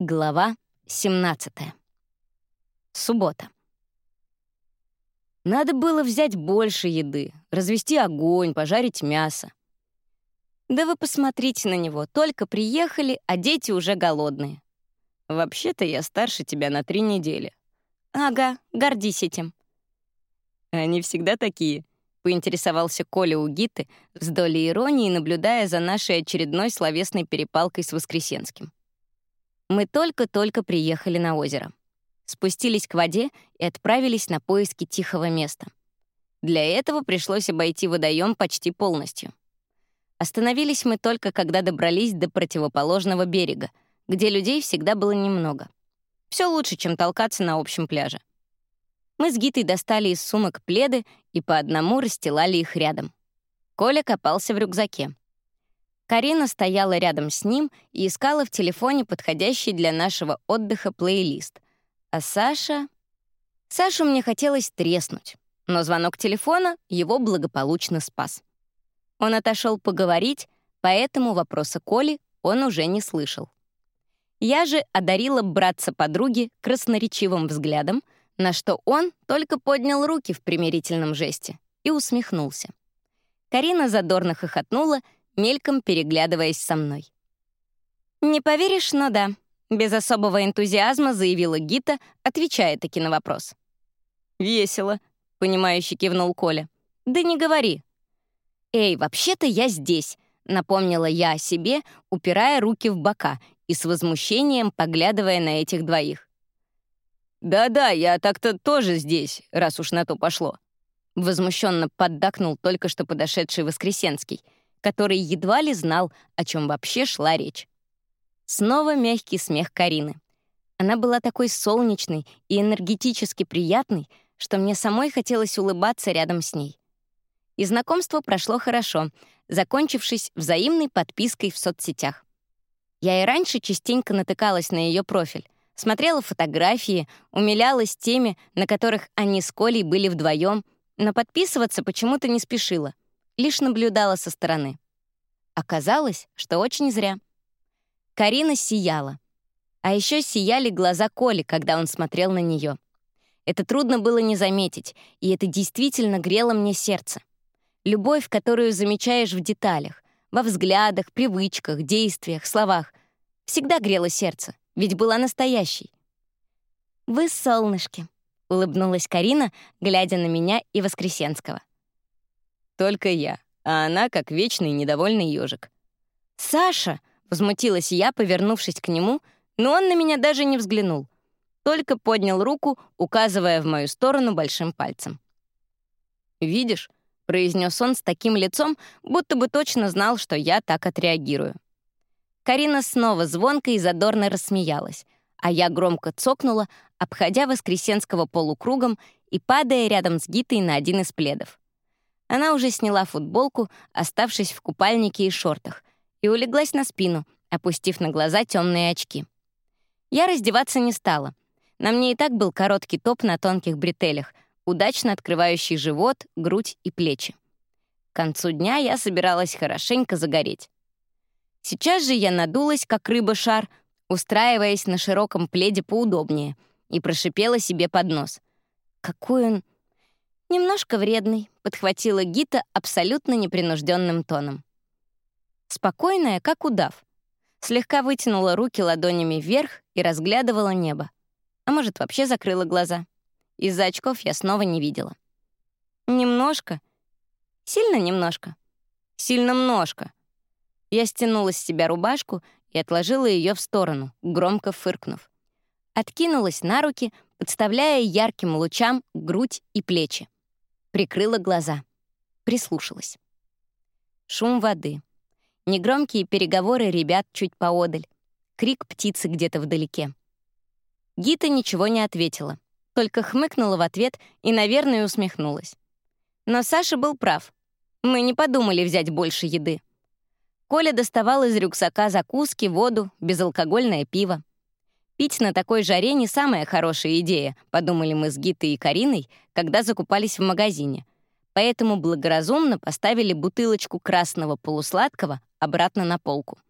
Глава 17. Суббота. Надо было взять больше еды, развести огонь, пожарить мясо. Да вы посмотрите на него, только приехали, а дети уже голодные. Вообще-то я старше тебя на три недели. Ага, гордись этим. Они всегда такие, поинтересовался Коля у Гиты с долей иронии, наблюдая за нашей очередной словесной перепалкой с Воскресенским. Мы только-только приехали на озеро. Спустились к воде и отправились на поиски тихого места. Для этого пришлось обойти водоем почти полностью. Остановились мы только, когда добрались до противоположного берега, где людей всегда было немного. Все лучше, чем толкаться на общем пляже. Мы с Гитой достали из сумок пледы и по одному расстилали их рядом. Коля копался в рюкзаке. Карина стояла рядом с ним и искала в телефоне подходящий для нашего отдыха плейлист. А Саша... Сашу мне хотелось треснуть, но звонок телефона его благополучно спас. Он отошел поговорить, поэтому вопроса Коли он уже не слышал. Я же одарила братца подруги красноречивым взглядом, на что он только поднял руки в примирительном жесте и усмехнулся. Карина задорно хохотнула — мельком переглядываясь со мной. «Не поверишь, но да», — без особого энтузиазма заявила Гита, отвечая таки на вопрос. «Весело», — понимающе кивнул Коля. «Да не говори». «Эй, вообще-то я здесь», — напомнила я о себе, упирая руки в бока и с возмущением поглядывая на этих двоих. «Да-да, я так-то тоже здесь, раз уж на то пошло», — возмущенно поддакнул только что подошедший Воскресенский — который едва ли знал, о чем вообще шла речь. Снова мягкий смех Карины. Она была такой солнечной и энергетически приятной, что мне самой хотелось улыбаться рядом с ней. И знакомство прошло хорошо, закончившись взаимной подпиской в соцсетях. Я и раньше частенько натыкалась на ее профиль, смотрела фотографии, умилялась теми, на которых они с Колей были вдвоем, но подписываться почему-то не спешила — лишь наблюдала со стороны. Оказалось, что очень зря. Карина сияла. А еще сияли глаза Коли, когда он смотрел на нее. Это трудно было не заметить, и это действительно грело мне сердце. Любовь, которую замечаешь в деталях, во взглядах, привычках, действиях, словах, всегда грела сердце, ведь была настоящей. «Вы солнышки», — улыбнулась Карина, глядя на меня и Воскресенского. Только я, а она как вечный недовольный ежик. «Саша!» — возмутилась я, повернувшись к нему, но он на меня даже не взглянул. Только поднял руку, указывая в мою сторону большим пальцем. «Видишь?» — произнес он с таким лицом, будто бы точно знал, что я так отреагирую. Карина снова звонко и задорно рассмеялась, а я громко цокнула, обходя Воскресенского полукругом и падая рядом с Гитой на один из пледов. Она уже сняла футболку, оставшись в купальнике и шортах, и улеглась на спину, опустив на глаза темные очки. Я раздеваться не стала. На мне и так был короткий топ на тонких бретелях, удачно открывающий живот, грудь и плечи. К концу дня я собиралась хорошенько загореть. Сейчас же я надулась, как рыба-шар, устраиваясь на широком пледе поудобнее, и прошипела себе под нос. Какой он «Немножко вредный», — подхватила Гита абсолютно непринужденным тоном. Спокойная, как удав. Слегка вытянула руки ладонями вверх и разглядывала небо. А может, вообще закрыла глаза. Из-за очков я снова не видела. Немножко. Сильно немножко. Сильно множко. Я стянула с себя рубашку и отложила ее в сторону, громко фыркнув. Откинулась на руки, подставляя ярким лучам грудь и плечи. Прикрыла глаза. Прислушалась. Шум воды. Негромкие переговоры ребят чуть поодаль. Крик птицы где-то вдалеке. Гита ничего не ответила, только хмыкнула в ответ и, наверное, усмехнулась. Но Саша был прав. Мы не подумали взять больше еды. Коля доставал из рюкзака закуски, воду, безалкогольное пиво. Пить на такой жаре не самая хорошая идея, подумали мы с Гитой и Кариной, когда закупались в магазине. Поэтому благоразумно поставили бутылочку красного полусладкого обратно на полку.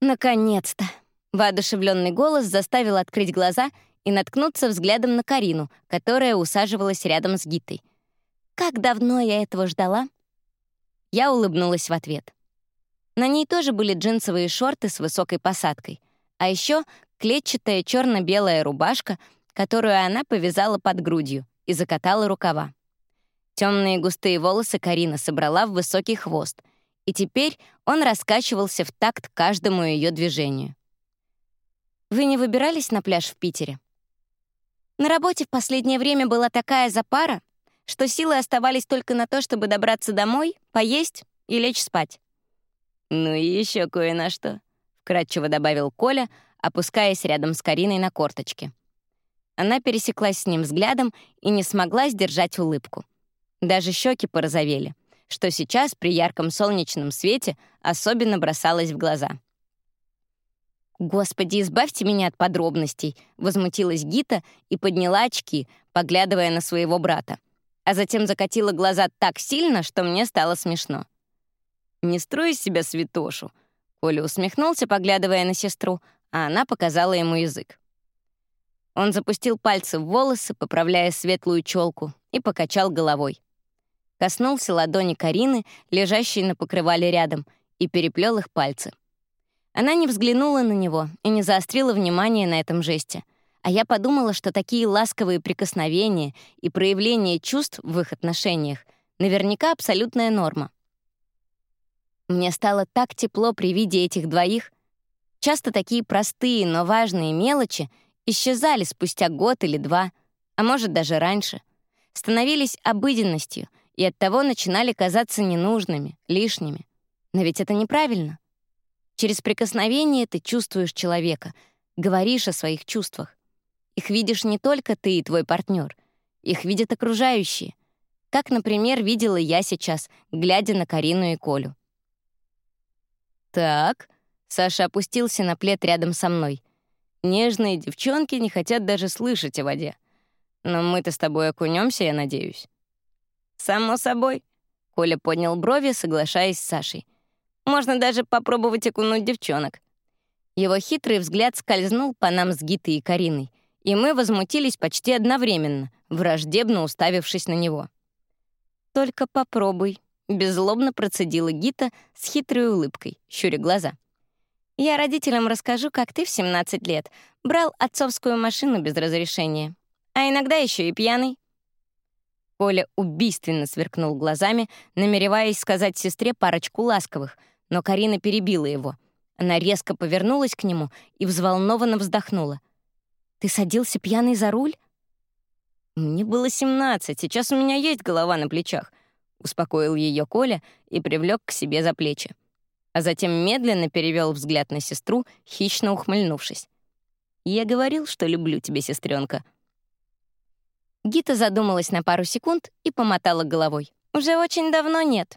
«Наконец-то!» — Воодушевленный голос заставил открыть глаза и наткнуться взглядом на Карину, которая усаживалась рядом с Гитой. «Как давно я этого ждала?» Я улыбнулась в ответ. На ней тоже были джинсовые шорты с высокой посадкой, а еще клетчатая черно белая рубашка, которую она повязала под грудью и закатала рукава. Темные густые волосы Карина собрала в высокий хвост, и теперь он раскачивался в такт каждому ее движению. «Вы не выбирались на пляж в Питере?» На работе в последнее время была такая запара, что силы оставались только на то, чтобы добраться домой, поесть и лечь спать. «Ну и еще кое на что», — вкратчиво добавил Коля, опускаясь рядом с Кариной на корточке. Она пересеклась с ним взглядом и не смогла сдержать улыбку. Даже щеки порозовели, что сейчас при ярком солнечном свете особенно бросалось в глаза. «Господи, избавьте меня от подробностей!» — возмутилась Гита и подняла очки, поглядывая на своего брата. А затем закатила глаза так сильно, что мне стало смешно. «Не строй из себя святошу!» Коля усмехнулся, поглядывая на сестру, а она показала ему язык. Он запустил пальцы в волосы, поправляя светлую челку, и покачал головой. Коснулся ладони Карины, лежащей на покрывале рядом, и переплел их пальцы — она не взглянула на него и не заострила внимание на этом жесте. А я подумала, что такие ласковые прикосновения и проявления чувств в их отношениях наверняка абсолютная норма. Мне стало так тепло при виде этих двоих. Часто такие простые, но важные мелочи исчезали спустя год или два, а может, даже раньше. Становились обыденностью и оттого начинали казаться ненужными, лишними. Но ведь это неправильно. Через прикосновение ты чувствуешь человека, говоришь о своих чувствах. Их видишь не только ты и твой партнер, их видят окружающие. Как, например, видела я сейчас, глядя на Карину и Колю. «Так», — Саша опустился на плед рядом со мной. «Нежные девчонки не хотят даже слышать о воде. Но мы-то с тобой окунемся, я надеюсь». «Само собой», — Коля поднял брови, соглашаясь с Сашей. Можно даже попробовать окунуть девчонок. Его хитрый взгляд скользнул по нам с Гитой и Кариной, и мы возмутились почти одновременно, враждебно уставившись на него. «Только попробуй», — беззлобно процедила Гита с хитрой улыбкой, щуря глаза. «Я родителям расскажу, как ты в 17 лет брал отцовскую машину без разрешения, а иногда еще и пьяный». Коля убийственно сверкнул глазами, намереваясь сказать сестре парочку ласковых — но Карина перебила его. Она резко повернулась к нему и взволнованно вздохнула. «Ты садился пьяный за руль?» «Мне было семнадцать, сейчас у меня есть голова на плечах», — успокоил ее Коля и привлек к себе за плечи. А затем медленно перевел взгляд на сестру, хищно ухмыльнувшись. «Я говорил, что люблю тебя, сестренка. Гита задумалась на пару секунд и помотала головой. «Уже очень давно нет».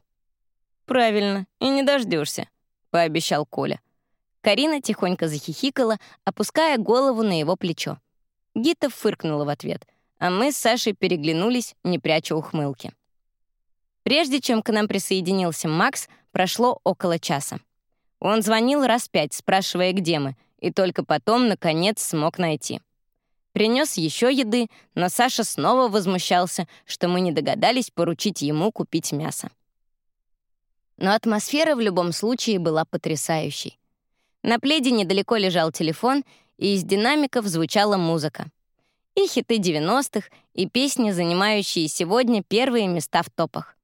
«Правильно, и не дождешься, пообещал Коля. Карина тихонько захихикала, опуская голову на его плечо. Гита фыркнула в ответ, а мы с Сашей переглянулись, не пряча ухмылки. Прежде чем к нам присоединился Макс, прошло около часа. Он звонил раз пять, спрашивая, где мы, и только потом, наконец, смог найти. Принес еще еды, но Саша снова возмущался, что мы не догадались поручить ему купить мясо. Но атмосфера в любом случае была потрясающей. На пледе недалеко лежал телефон, и из динамиков звучала музыка. И хиты 90-х, и песни, занимающие сегодня первые места в топах.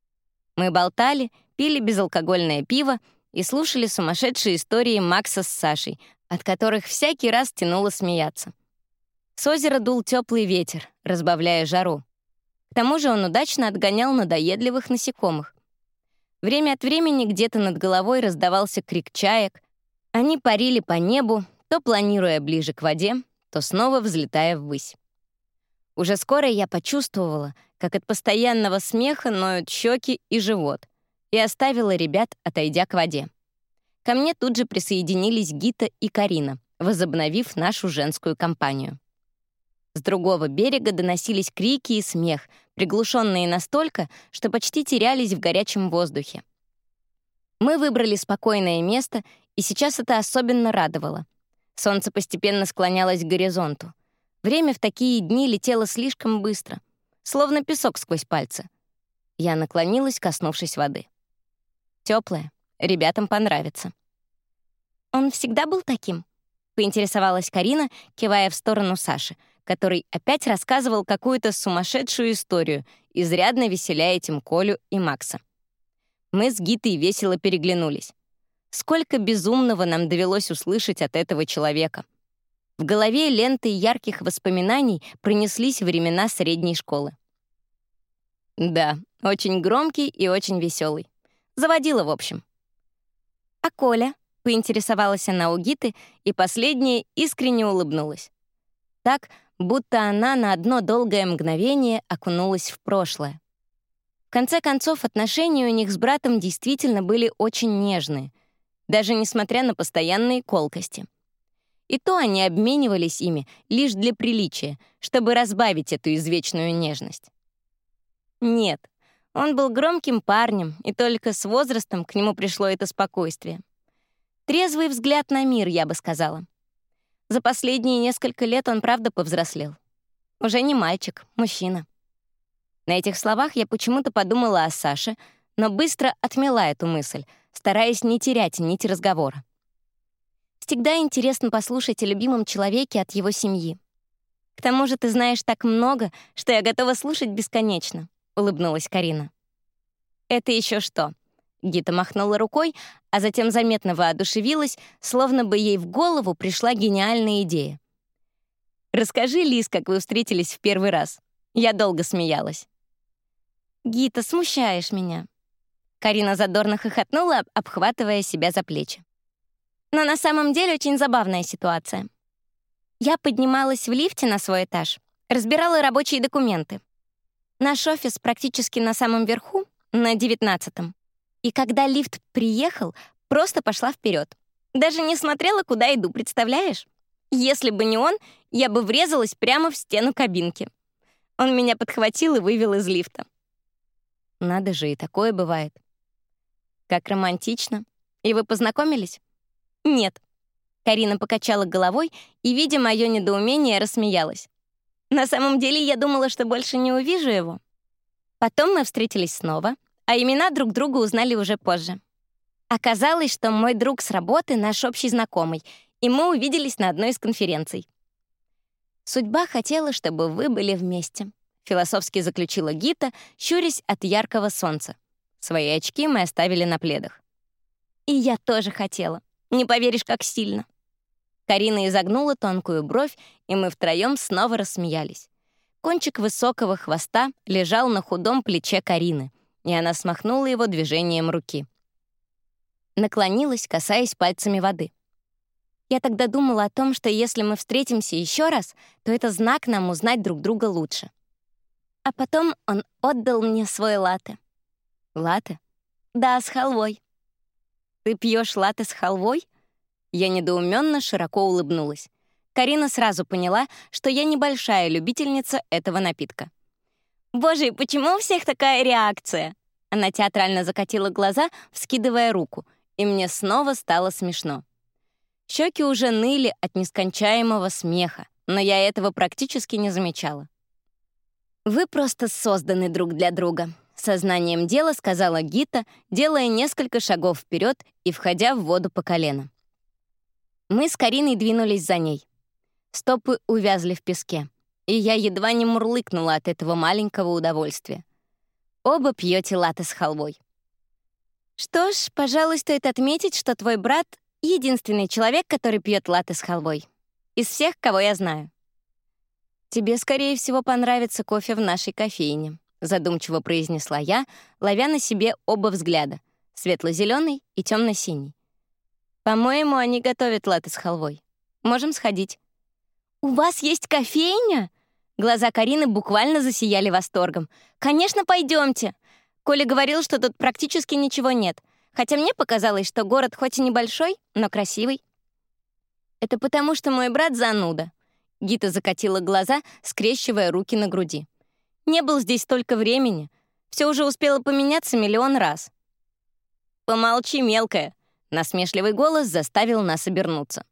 Мы болтали, пили безалкогольное пиво и слушали сумасшедшие истории Макса с Сашей, от которых всякий раз тянуло смеяться. С озера дул теплый ветер, разбавляя жару. К тому же он удачно отгонял надоедливых насекомых. Время от времени где-то над головой раздавался крик чаек. Они парили по небу, то планируя ближе к воде, то снова взлетая ввысь. Уже скоро я почувствовала, как от постоянного смеха ноют щеки и живот, и оставила ребят, отойдя к воде. Ко мне тут же присоединились Гита и Карина, возобновив нашу женскую компанию. С другого берега доносились крики и смех, приглушенные настолько, что почти терялись в горячем воздухе. Мы выбрали спокойное место, и сейчас это особенно радовало. Солнце постепенно склонялось к горизонту. Время в такие дни летело слишком быстро, словно песок сквозь пальцы. Я наклонилась, коснувшись воды. Теплая, ребятам понравится. «Он всегда был таким?» — поинтересовалась Карина, кивая в сторону Саши, который опять рассказывал какую-то сумасшедшую историю, изрядно веселяя этим Колю и Макса. Мы с Гитой весело переглянулись. Сколько безумного нам довелось услышать от этого человека. В голове ленты ярких воспоминаний пронеслись времена средней школы. Да, очень громкий и очень веселый. Заводила, в общем. «А Коля?» — поинтересовалась она у Гиты, и последняя искренне улыбнулась. Так, будто она на одно долгое мгновение окунулась в прошлое. В конце концов, отношения у них с братом действительно были очень нежные, даже несмотря на постоянные колкости. И то они обменивались ими лишь для приличия, чтобы разбавить эту извечную нежность. Нет, он был громким парнем, и только с возрастом к нему пришло это спокойствие. Трезвый взгляд на мир, я бы сказала. За последние несколько лет он правда повзрослел. Уже не мальчик, мужчина. На этих словах я почему-то подумала о Саше, но быстро отмела эту мысль, стараясь не терять нить разговора. Всегда интересно послушать о любимом человеке от его семьи. К тому же ты знаешь так много, что я готова слушать бесконечно», — улыбнулась Карина. «Это еще что?» Гита махнула рукой, а затем заметно воодушевилась, словно бы ей в голову пришла гениальная идея. «Расскажи, Лиз, как вы встретились в первый раз. Я долго смеялась». «Гита, смущаешь меня». Карина задорно хохотнула, обхватывая себя за плечи. Но на самом деле очень забавная ситуация. Я поднималась в лифте на свой этаж, разбирала рабочие документы. Наш офис практически на самом верху, на девятнадцатом. И когда лифт приехал, просто пошла вперед. Даже не смотрела, куда иду, представляешь? Если бы не он, я бы врезалась прямо в стену кабинки. Он меня подхватил и вывел из лифта. Надо же, и такое бывает. Как романтично. И вы познакомились? Нет. Карина покачала головой и, видя мое недоумение, рассмеялась. На самом деле я думала, что больше не увижу его. Потом мы встретились снова, а имена друг друга узнали уже позже. Оказалось, что мой друг с работы — наш общий знакомый, и мы увиделись на одной из конференций. Судьба хотела, чтобы вы были вместе философски заключила Гита, щурясь от яркого солнца. Свои очки мы оставили на пледах. «И я тоже хотела. Не поверишь, как сильно». Карина изогнула тонкую бровь, и мы втроем снова рассмеялись. Кончик высокого хвоста лежал на худом плече Карины, и она смахнула его движением руки. Наклонилась, касаясь пальцами воды. Я тогда думала о том, что если мы встретимся еще раз, то это знак нам узнать друг друга лучше. А потом он отдал мне свой латте. Латте? Да, с халвой. Ты пьешь латте с халвой? Я недоуменно широко улыбнулась. Карина сразу поняла, что я небольшая любительница этого напитка. «Боже, почему у всех такая реакция?» Она театрально закатила глаза, вскидывая руку, и мне снова стало смешно. Щеки уже ныли от нескончаемого смеха, но я этого практически не замечала. «Вы просто созданы друг для друга», — сознанием дела сказала Гита, делая несколько шагов вперед и входя в воду по колено. Мы с Кариной двинулись за ней. Стопы увязли в песке, и я едва не мурлыкнула от этого маленького удовольствия. Оба пьете латы с халвой. Что ж, пожалуй, стоит отметить, что твой брат — единственный человек, который пьет латы с халвой. Из всех, кого я знаю. «Тебе, скорее всего, понравится кофе в нашей кофейне», задумчиво произнесла я, ловя на себе оба взгляда — светло-зеленый и темно-синий. «По-моему, они готовят латы с халвой. Можем сходить». «У вас есть кофейня?» Глаза Карины буквально засияли восторгом. «Конечно, пойдемте. Коля говорил, что тут практически ничего нет, хотя мне показалось, что город хоть и небольшой, но красивый». «Это потому, что мой брат зануда», Гита закатила глаза, скрещивая руки на груди. «Не был здесь столько времени. Все уже успело поменяться миллион раз». «Помолчи, мелкая!» — насмешливый голос заставил нас обернуться.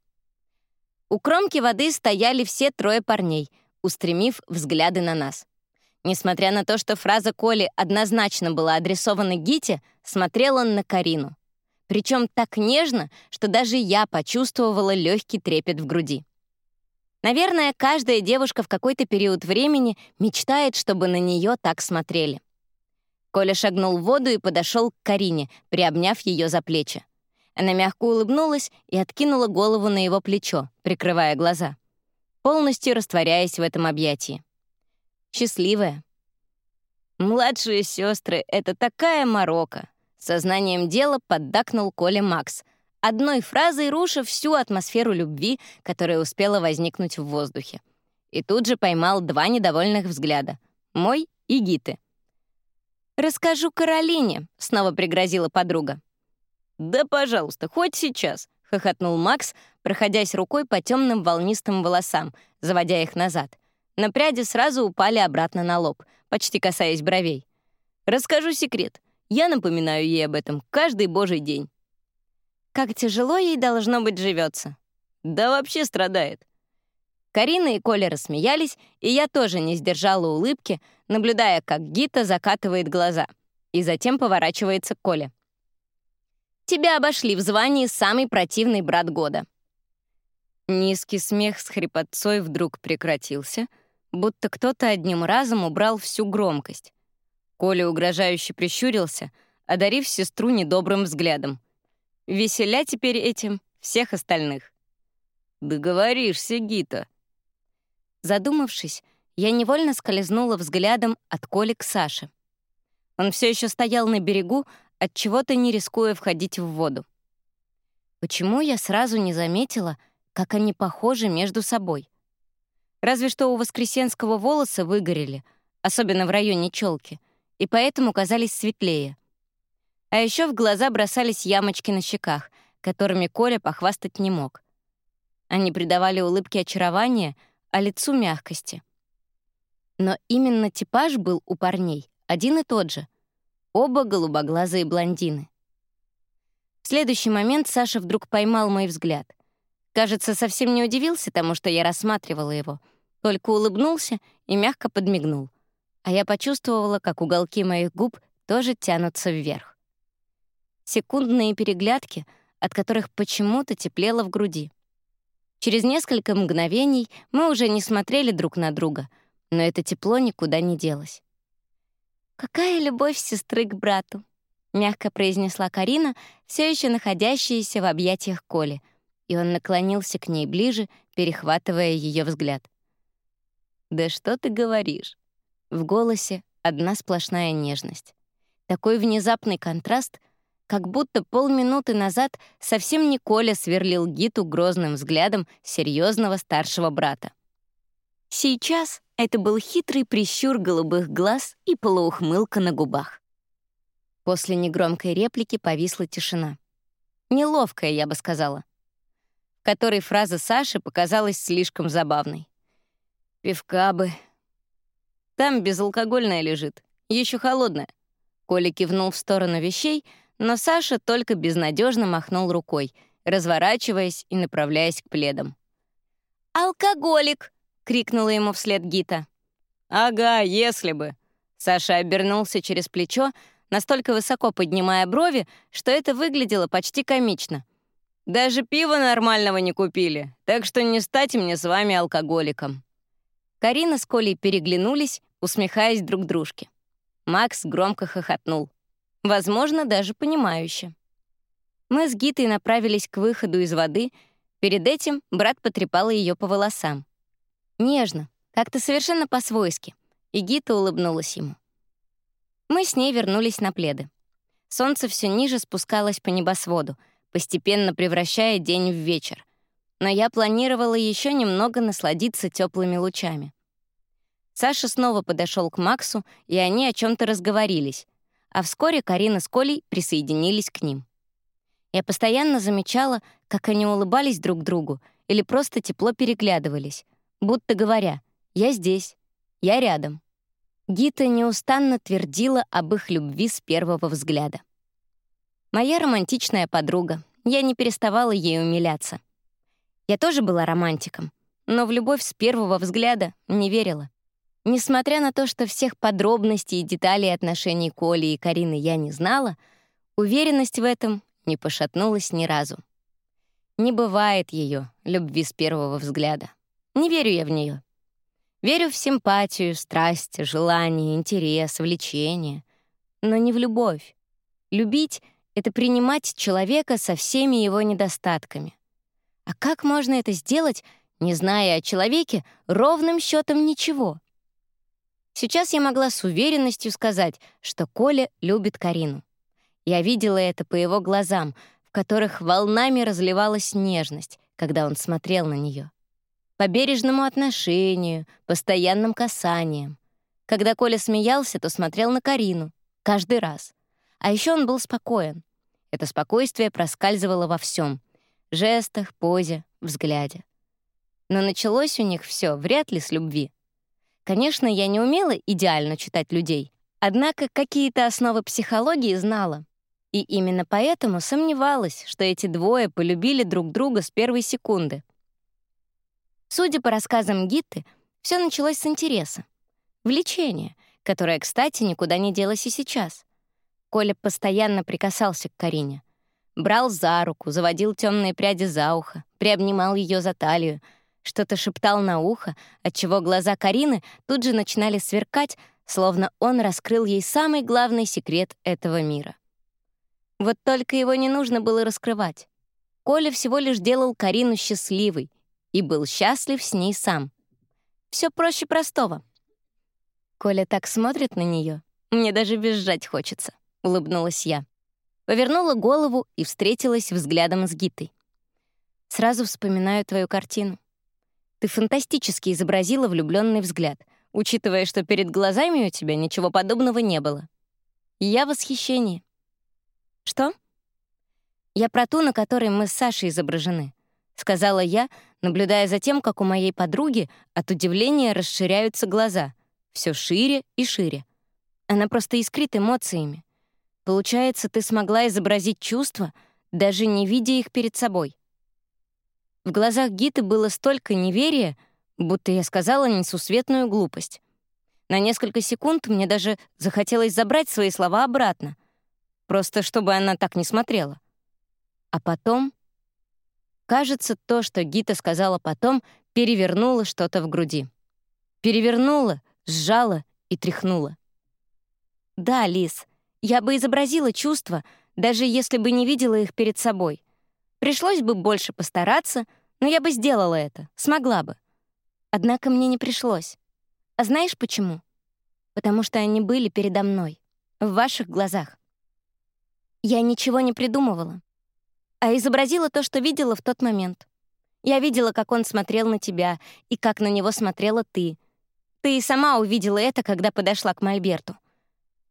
У кромки воды стояли все трое парней, устремив взгляды на нас. Несмотря на то, что фраза Коли однозначно была адресована Гите, смотрел он на Карину. Причем так нежно, что даже я почувствовала легкий трепет в груди. Наверное, каждая девушка в какой-то период времени мечтает, чтобы на нее так смотрели. Коля шагнул в воду и подошел к Карине, приобняв ее за плечи. Она мягко улыбнулась и откинула голову на его плечо, прикрывая глаза, полностью растворяясь в этом объятии. Счастливая. Младшие сестры — это такая морока. Сознанием дела поддакнул Коля Макс, одной фразой рушив всю атмосферу любви, которая успела возникнуть в воздухе. И тут же поймал два недовольных взгляда — мой и Гиты. «Расскажу Каролине», — снова пригрозила подруга. «Да, пожалуйста, хоть сейчас», — хохотнул Макс, проходясь рукой по темным волнистым волосам, заводя их назад. На пряди сразу упали обратно на лоб, почти касаясь бровей. «Расскажу секрет. Я напоминаю ей об этом каждый божий день». Как тяжело ей должно быть живется. Да вообще страдает. Карина и Коля рассмеялись, и я тоже не сдержала улыбки, наблюдая, как Гита закатывает глаза, и затем поворачивается к Коле. «Тебя обошли в звании самый противный брат года». Низкий смех с хрипотцой вдруг прекратился, будто кто-то одним разом убрал всю громкость. Коля угрожающе прищурился, одарив сестру недобрым взглядом — Веселя теперь этим всех остальных. «Договоришься, Гита». Задумавшись, я невольно скользнула взглядом от Коли к Саше. Он все еще стоял на берегу, от чего то не рискуя входить в воду. Почему я сразу не заметила, как они похожи между собой? Разве что у Воскресенского волосы выгорели, особенно в районе челки, и поэтому казались светлее. А еще в глаза бросались ямочки на щеках, которыми Коля похвастать не мог. Они придавали улыбке очарования, а лицу мягкости. Но именно типаж был у парней один и тот же. Оба голубоглазые блондины. В следующий момент Саша вдруг поймал мой взгляд. Кажется, совсем не удивился тому, что я рассматривала его, только улыбнулся и мягко подмигнул. А я почувствовала, как уголки моих губ тоже тянутся вверх. Секундные переглядки, от которых почему-то теплело в груди. Через несколько мгновений мы уже не смотрели друг на друга, но это тепло никуда не делось. «Какая любовь сестры к брату!» — мягко произнесла Карина, все еще находящаяся в объятиях Коли, и он наклонился к ней ближе, перехватывая ее взгляд. «Да что ты говоришь?» В голосе одна сплошная нежность. Такой внезапный контраст — как будто полминуты назад совсем не Коля сверлил Гиту грозным взглядом серьезного старшего брата. Сейчас это был хитрый прищур голубых глаз и полуухмылка на губах. После негромкой реплики повисла тишина. Неловкая, я бы сказала. Которой фраза Саши показалась слишком забавной. «Пивка бы...» «Там безалкогольная лежит, еще холодная». Коля кивнул в сторону вещей — но Саша только безнадежно махнул рукой, разворачиваясь и направляясь к пледам. «Алкоголик!» — крикнула ему вслед Гита. «Ага, если бы!» Саша обернулся через плечо, настолько высоко поднимая брови, что это выглядело почти комично. «Даже пива нормального не купили, так что не стать мне с вами алкоголиком». Карина с Колей переглянулись, усмехаясь друг дружке. Макс громко хохотнул. Возможно, даже понимающе. Мы с Гитой направились к выходу из воды. Перед этим брат потрепал ее по волосам. Нежно, как-то совершенно по-свойски. И Гита улыбнулась ему. Мы с ней вернулись на пледы. Солнце все ниже спускалось по небосводу, постепенно превращая день в вечер. Но я планировала еще немного насладиться теплыми лучами. Саша снова подошел к Максу, и они о чем то разговорились, а вскоре Карина с Колей присоединились к ним. Я постоянно замечала, как они улыбались друг другу или просто тепло переглядывались, будто говоря «я здесь, я рядом». Гита неустанно твердила об их любви с первого взгляда. Моя романтичная подруга, я не переставала ей умиляться. Я тоже была романтиком, но в любовь с первого взгляда не верила. Несмотря на то, что всех подробностей и деталей отношений Коли и Карины я не знала, уверенность в этом не пошатнулась ни разу. Не бывает ее любви с первого взгляда. Не верю я в нее. Верю в симпатию, страсть, желание, интерес, влечение, но не в любовь. Любить — это принимать человека со всеми его недостатками. А как можно это сделать, не зная о человеке ровным счетом ничего? Сейчас я могла с уверенностью сказать, что Коля любит Карину. Я видела это по его глазам, в которых волнами разливалась нежность, когда он смотрел на нее. По бережному отношению, постоянным касаниям. Когда Коля смеялся, то смотрел на Карину. Каждый раз. А еще он был спокоен. Это спокойствие проскальзывало во всем — жестах, позе, взгляде. Но началось у них все вряд ли с любви. Конечно, я не умела идеально читать людей, однако какие-то основы психологии знала. И именно поэтому сомневалась, что эти двое полюбили друг друга с первой секунды. Судя по рассказам Гитты, все началось с интереса. Влечение, которое, кстати, никуда не делось и сейчас. Коля постоянно прикасался к Карине. Брал за руку, заводил темные пряди за ухо, приобнимал ее за талию — что-то шептал на ухо, отчего глаза Карины тут же начинали сверкать, словно он раскрыл ей самый главный секрет этого мира. Вот только его не нужно было раскрывать. Коля всего лишь делал Карину счастливой и был счастлив с ней сам. Все проще простого. Коля так смотрит на нее, мне даже бежать хочется, улыбнулась я. Повернула голову и встретилась взглядом с Гитой. Сразу вспоминаю твою картину. Ты фантастически изобразила влюбленный взгляд, учитывая, что перед глазами у тебя ничего подобного не было. я в восхищении. Что? Я про ту, на которой мы с Сашей изображены, сказала я, наблюдая за тем, как у моей подруги от удивления расширяются глаза, все шире и шире. Она просто искрит эмоциями. Получается, ты смогла изобразить чувства, даже не видя их перед собой. В глазах Гиты было столько неверия, будто я сказала несусветную глупость. На несколько секунд мне даже захотелось забрать свои слова обратно, просто чтобы она так не смотрела. А потом... Кажется, то, что Гита сказала потом, перевернуло что-то в груди. Перевернуло, сжало и тряхнуло. Да, Лис, я бы изобразила чувства, даже если бы не видела их перед собой. Пришлось бы больше постараться, но я бы сделала это, смогла бы. Однако мне не пришлось. А знаешь почему? Потому что они были передо мной, в ваших глазах. Я ничего не придумывала, а изобразила то, что видела в тот момент. Я видела, как он смотрел на тебя и как на него смотрела ты. Ты и сама увидела это, когда подошла к Мольберту.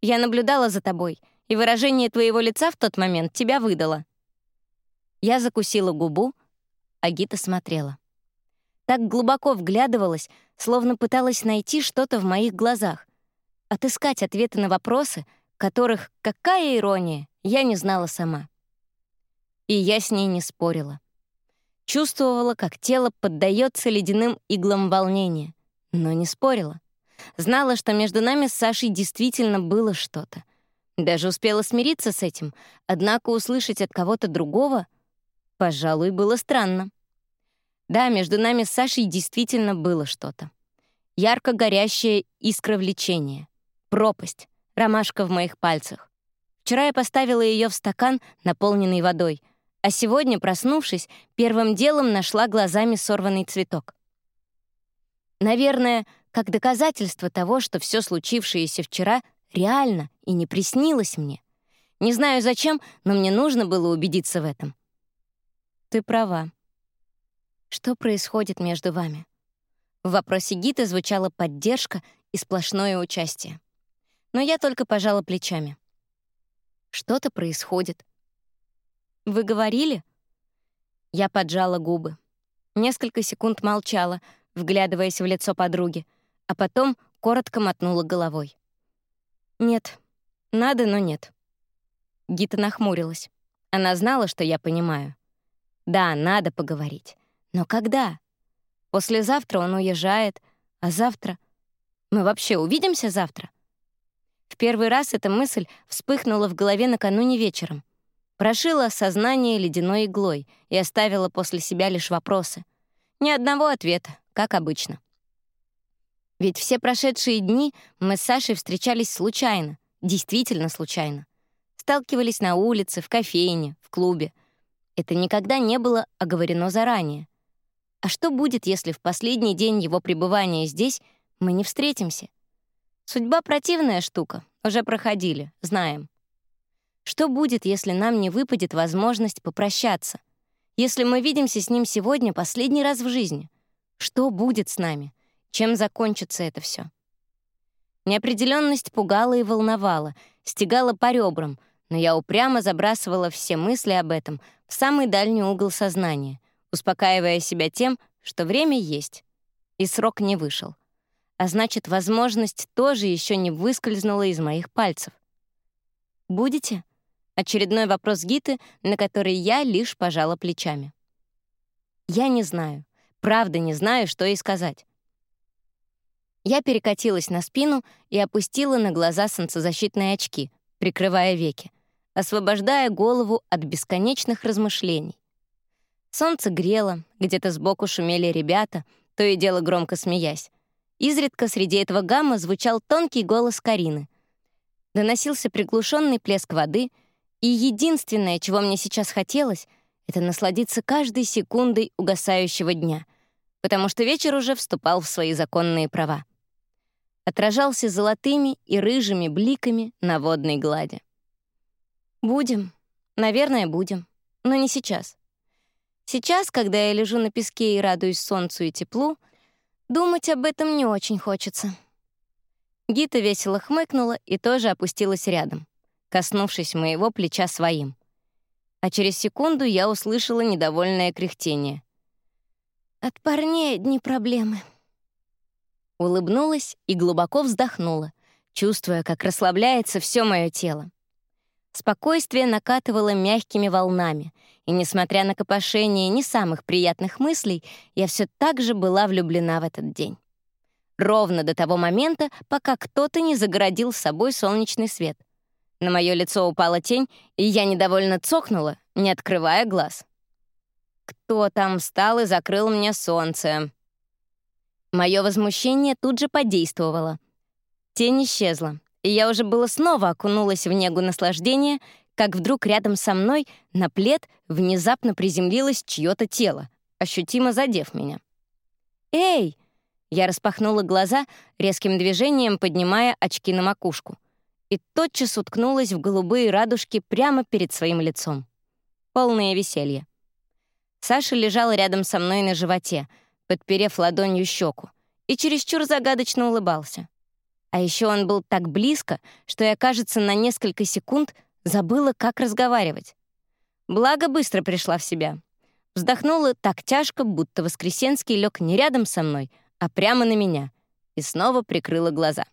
Я наблюдала за тобой, и выражение твоего лица в тот момент тебя выдало. Я закусила губу, а Гита смотрела. Так глубоко вглядывалась, словно пыталась найти что-то в моих глазах, отыскать ответы на вопросы, которых, какая ирония, я не знала сама. И я с ней не спорила. Чувствовала, как тело поддается ледяным иглам волнения, но не спорила. Знала, что между нами с Сашей действительно было что-то. Даже успела смириться с этим, однако услышать от кого-то другого — Пожалуй, было странно. Да, между нами с Сашей действительно было что-то. Ярко горящая искра влечения. Пропасть. Ромашка в моих пальцах. Вчера я поставила ее в стакан, наполненный водой, а сегодня, проснувшись, первым делом нашла глазами сорванный цветок. Наверное, как доказательство того, что все случившееся вчера реально и не приснилось мне. Не знаю зачем, но мне нужно было убедиться в этом. Ты права. Что происходит между вами? В вопросе Гиты звучала поддержка и сплошное участие. Но я только пожала плечами. Что-то происходит. Вы говорили? Я поджала губы. Несколько секунд молчала, вглядываясь в лицо подруги, а потом коротко мотнула головой. «Нет. Надо, но нет». Гита нахмурилась. Она знала, что я понимаю. Да, надо поговорить. Но когда? Послезавтра он уезжает, а завтра... Мы вообще увидимся завтра? В первый раз эта мысль вспыхнула в голове накануне вечером. Прошила сознание ледяной иглой и оставила после себя лишь вопросы. Ни одного ответа, как обычно. Ведь все прошедшие дни мы с Сашей встречались случайно, действительно случайно. Сталкивались на улице, в кофейне, в клубе. Это никогда не было оговорено заранее. А что будет, если в последний день его пребывания здесь мы не встретимся? Судьба противная штука, уже проходили, знаем. Что будет, если нам не выпадет возможность попрощаться? Если мы видимся с ним сегодня последний раз в жизни? Что будет с нами? Чем закончится это все? Неопределенность пугала и волновала, стегала по ребрам, но я упрямо забрасывала все мысли об этом в самый дальний угол сознания, успокаивая себя тем, что время есть, и срок не вышел. А значит, возможность тоже еще не выскользнула из моих пальцев. «Будете?» — очередной вопрос Гиты, на который я лишь пожала плечами. «Я не знаю, правда не знаю, что и сказать». Я перекатилась на спину и опустила на глаза солнцезащитные очки, прикрывая веки, освобождая голову от бесконечных размышлений. Солнце грело, где-то сбоку шумели ребята, то и дело громко смеясь. Изредка среди этого гамма звучал тонкий голос Карины. Доносился приглушенный плеск воды, и единственное, чего мне сейчас хотелось, это насладиться каждой секундой угасающего дня, потому что вечер уже вступал в свои законные права. Отражался золотыми и рыжими бликами на водной глади. «Будем. Наверное, будем. Но не сейчас. Сейчас, когда я лежу на песке и радуюсь солнцу и теплу, думать об этом не очень хочется. Гита весело хмыкнула и тоже опустилась рядом, коснувшись моего плеча своим. А через секунду я услышала недовольное кряхтение. «От парней одни проблемы». Улыбнулась и глубоко вздохнула, чувствуя, как расслабляется все мое тело. Спокойствие накатывало мягкими волнами, и, несмотря на копошение не самых приятных мыслей, я все так же была влюблена в этот день. Ровно до того момента, пока кто-то не загородил с собой солнечный свет. На мое лицо упала тень, и я недовольно цокнула, не открывая глаз. Кто там встал и закрыл мне солнце? Мое возмущение тут же подействовало. Тень исчезла, и я уже было снова окунулась в негу наслаждения, как вдруг рядом со мной на плед внезапно приземлилось чье-то тело, ощутимо задев меня. «Эй!» Я распахнула глаза, резким движением поднимая очки на макушку, и тотчас уткнулась в голубые радужки прямо перед своим лицом. Полное веселье. Саша лежал рядом со мной на животе, подперев ладонью щеку, и чересчур загадочно улыбался. А еще он был так близко, что я, кажется, на несколько секунд забыла, как разговаривать. Благо, быстро пришла в себя. Вздохнула так тяжко, будто Воскресенский лег не рядом со мной, а прямо на меня, и снова прикрыла глаза.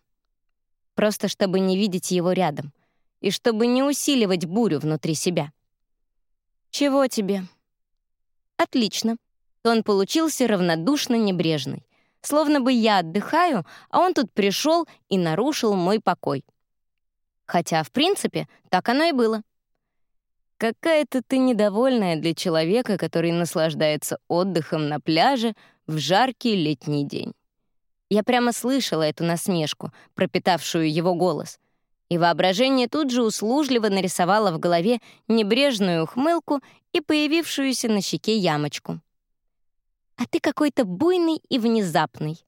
Просто чтобы не видеть его рядом, и чтобы не усиливать бурю внутри себя. «Чего тебе?» «Отлично». Он получился равнодушно небрежный. Словно бы я отдыхаю, а он тут пришел и нарушил мой покой. Хотя, в принципе, так оно и было. Какая-то ты недовольная для человека, который наслаждается отдыхом на пляже в жаркий летний день. Я прямо слышала эту насмешку, пропитавшую его голос, и воображение тут же услужливо нарисовало в голове небрежную ухмылку и появившуюся на щеке ямочку. «А ты какой-то буйный и внезапный.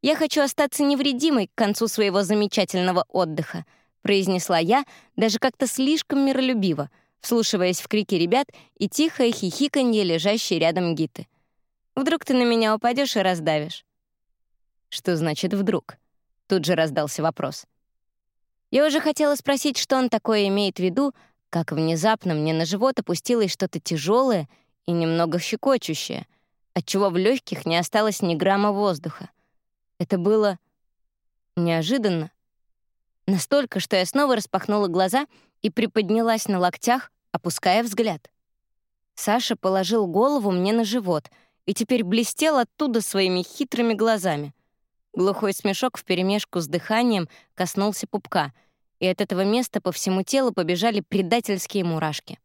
Я хочу остаться невредимой к концу своего замечательного отдыха», произнесла я, даже как-то слишком миролюбиво, вслушиваясь в крики ребят и тихое хихиканье лежащей рядом Гиты. «Вдруг ты на меня упадешь и раздавишь?» «Что значит «вдруг»?» Тут же раздался вопрос. Я уже хотела спросить, что он такое имеет в виду, как внезапно мне на живот опустилось что-то тяжелое и немного щекочущее — отчего в легких не осталось ни грамма воздуха. Это было неожиданно. Настолько, что я снова распахнула глаза и приподнялась на локтях, опуская взгляд. Саша положил голову мне на живот и теперь блестел оттуда своими хитрыми глазами. Глухой смешок вперемешку с дыханием коснулся пупка, и от этого места по всему телу побежали предательские мурашки.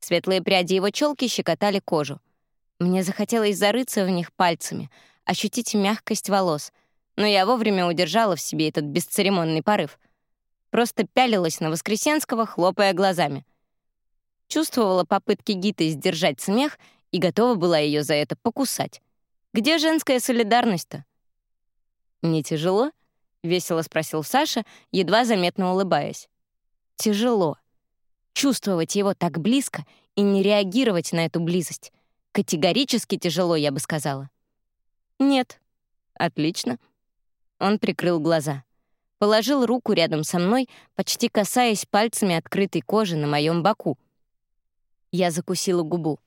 Светлые пряди его челки щекотали кожу. Мне захотелось зарыться в них пальцами, ощутить мягкость волос, но я вовремя удержала в себе этот бесцеремонный порыв. Просто пялилась на Воскресенского, хлопая глазами. Чувствовала попытки Гиты сдержать смех и готова была ее за это покусать. Где женская солидарность-то? «Не тяжело?» — весело спросил Саша, едва заметно улыбаясь. «Тяжело. Чувствовать его так близко и не реагировать на эту близость. Категорически тяжело, я бы сказала». «Нет». «Отлично». Он прикрыл глаза. Положил руку рядом со мной, почти касаясь пальцами открытой кожи на моем боку. Я закусила губу.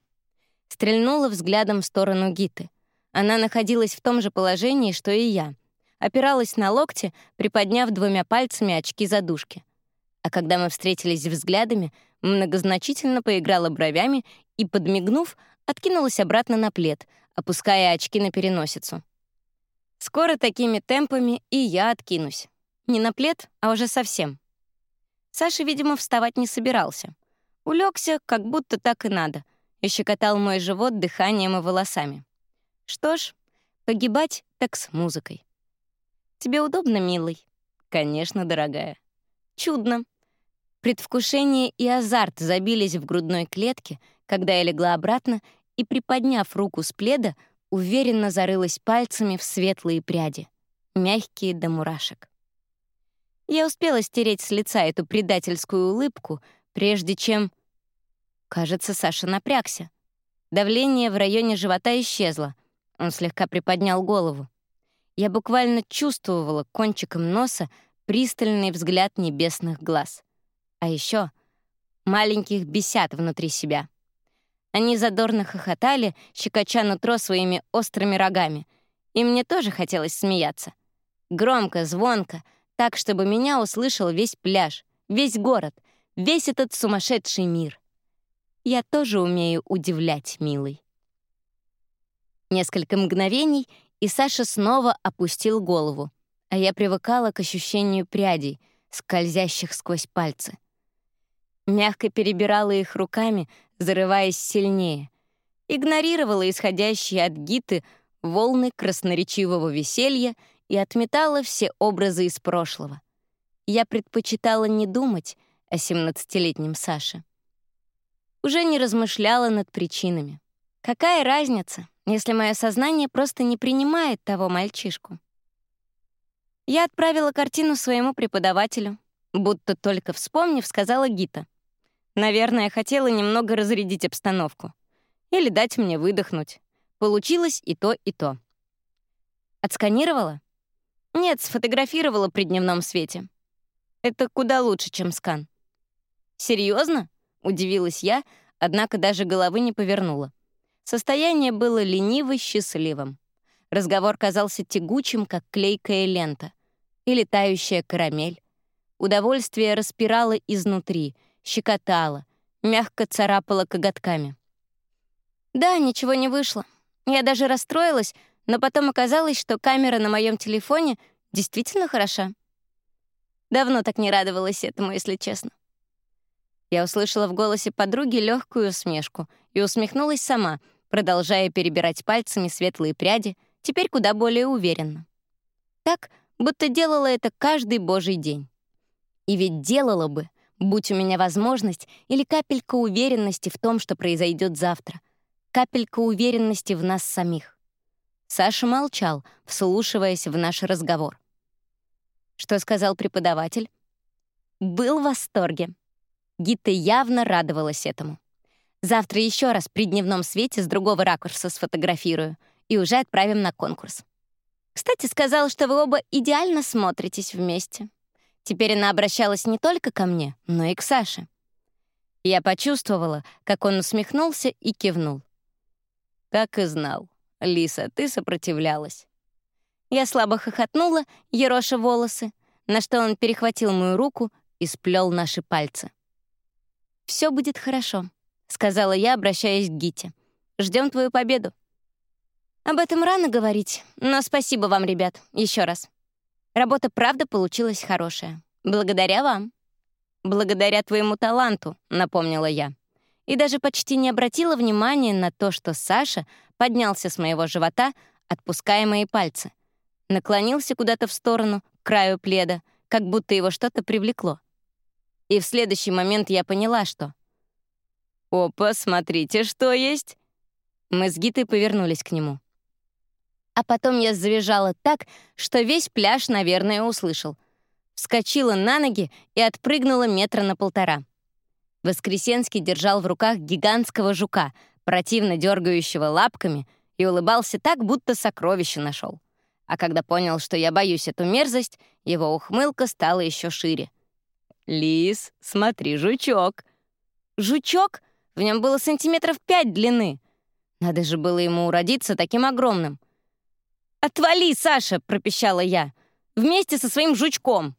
Стрельнула взглядом в сторону Гиты. Она находилась в том же положении, что и я. Опиралась на локти, приподняв двумя пальцами очки задушки. А когда мы встретились взглядами, многозначительно поиграла бровями и, подмигнув, откинулась обратно на плед, опуская очки на переносицу. Скоро такими темпами и я откинусь. Не на плед, а уже совсем. Саша, видимо, вставать не собирался. Улегся, как будто так и надо, и щекотал мой живот дыханием и волосами. Что ж, погибать так с музыкой. «Тебе удобно, милый?» «Конечно, дорогая». «Чудно». Предвкушение и азарт забились в грудной клетке, когда я легла обратно и, приподняв руку с пледа, уверенно зарылась пальцами в светлые пряди, мягкие до мурашек. Я успела стереть с лица эту предательскую улыбку, прежде чем... Кажется, Саша напрягся. Давление в районе живота исчезло. Он слегка приподнял голову. Я буквально чувствовала кончиком носа пристальный взгляд небесных глаз. А еще маленьких бесят внутри себя. Они задорно хохотали, щекоча нутро своими острыми рогами. И мне тоже хотелось смеяться. Громко, звонко, так, чтобы меня услышал весь пляж, весь город, весь этот сумасшедший мир. Я тоже умею удивлять, милый. Несколько мгновений, и Саша снова опустил голову, а я привыкала к ощущению прядей, скользящих сквозь пальцы. Мягко перебирала их руками, зарываясь сильнее. Игнорировала исходящие от гиты волны красноречивого веселья и отметала все образы из прошлого. Я предпочитала не думать о 17-летнем Саше. Уже не размышляла над причинами. Какая разница, если мое сознание просто не принимает того мальчишку? Я отправила картину своему преподавателю, будто только вспомнив, сказала Гита. Наверное, хотела немного разрядить обстановку. Или дать мне выдохнуть. Получилось и то, и то. Отсканировала? Нет, сфотографировала при дневном свете. Это куда лучше, чем скан. Серьезно? Удивилась я, однако даже головы не повернула. Состояние было лениво-счастливым. Разговор казался тягучим, как клейкая лента. И летающая карамель. Удовольствие распирало изнутри — щекотала, мягко царапала коготками. Да, ничего не вышло. Я даже расстроилась, но потом оказалось, что камера на моем телефоне действительно хороша. Давно так не радовалась этому, если честно. Я услышала в голосе подруги легкую усмешку и усмехнулась сама, продолжая перебирать пальцами светлые пряди, теперь куда более уверенно. Так, будто делала это каждый божий день. И ведь делала бы — Будь у меня возможность или капелька уверенности в том, что произойдет завтра. Капелька уверенности в нас самих. Саша молчал, вслушиваясь в наш разговор. Что сказал преподаватель? Был в восторге. Гита явно радовалась этому. Завтра еще раз при дневном свете с другого ракурса сфотографирую и уже отправим на конкурс. Кстати, сказал, что вы оба идеально смотритесь вместе. Теперь она обращалась не только ко мне, но и к Саше. Я почувствовала, как он усмехнулся и кивнул. «Так и знал. Лиса, ты сопротивлялась». Я слабо хохотнула, ероша волосы, на что он перехватил мою руку и сплел наши пальцы. «Все будет хорошо», — сказала я, обращаясь к Гите. Ждем твою победу. Об этом рано говорить, но спасибо вам, ребят, еще раз. Работа правда получилась хорошая. Благодаря вам. Благодаря твоему таланту, напомнила я. И даже почти не обратила внимания на то, что Саша поднялся с моего живота, отпуская мои пальцы. Наклонился куда-то в сторону, к краю пледа, как будто его что-то привлекло. И в следующий момент я поняла, что... «Опа, смотрите, что есть!» Мы с Гитой повернулись к нему. А потом я завизжала так, что весь пляж, наверное, услышал. Вскочила на ноги и отпрыгнула метра на полтора. Воскресенский держал в руках гигантского жука, противно дергающего лапками, и улыбался так, будто сокровище нашел. А когда понял, что я боюсь эту мерзость, его ухмылка стала еще шире. «Лис, смотри, жучок!» «Жучок?» В нем было сантиметров пять длины. Надо же было ему уродиться таким огромным — «Отвали, Саша!» — пропищала я. «Вместе со своим жучком!»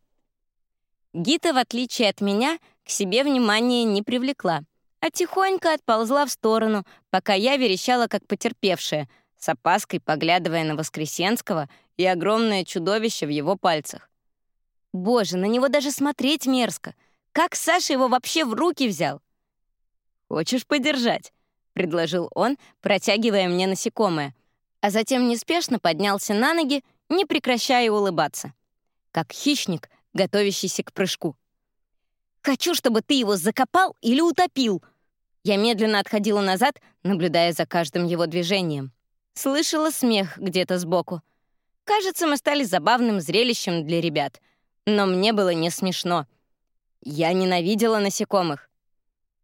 Гита, в отличие от меня, к себе внимания не привлекла, а тихонько отползла в сторону, пока я верещала как потерпевшая, с опаской поглядывая на Воскресенского и огромное чудовище в его пальцах. Боже, на него даже смотреть мерзко. Как Саша его вообще в руки взял? «Хочешь подержать?» — предложил он, протягивая мне насекомое, а затем неспешно поднялся на ноги, не прекращая улыбаться. Как хищник, готовящийся к прыжку. «Хочу, чтобы ты его закопал или утопил!» Я медленно отходила назад, наблюдая за каждым его движением. Слышала смех где-то сбоку. Кажется, мы стали забавным зрелищем для ребят. Но мне было не смешно. Я ненавидела насекомых.